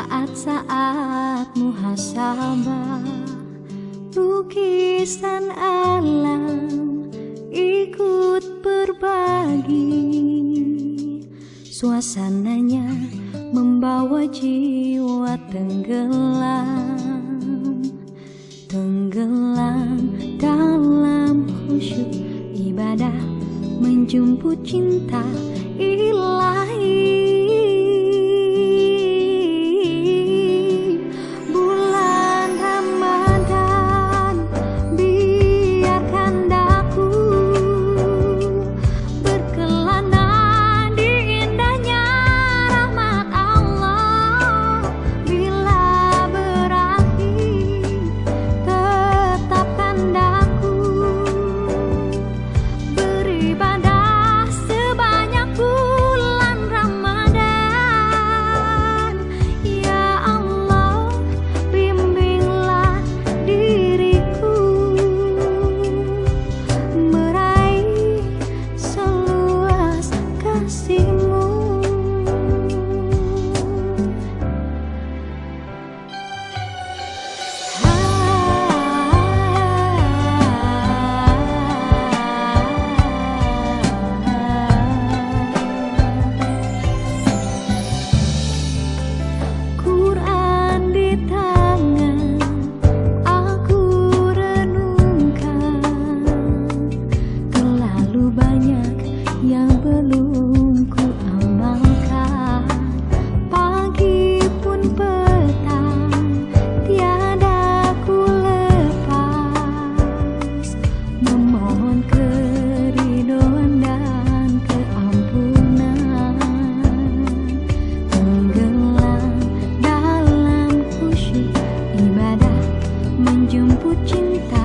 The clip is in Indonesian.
saat-saat muhasabah lukisan alam ikut berbagi. Suasananya membawa jiwa tenggelam tenggelam dalam khusyuk ibadah menjemput cinta kita canta.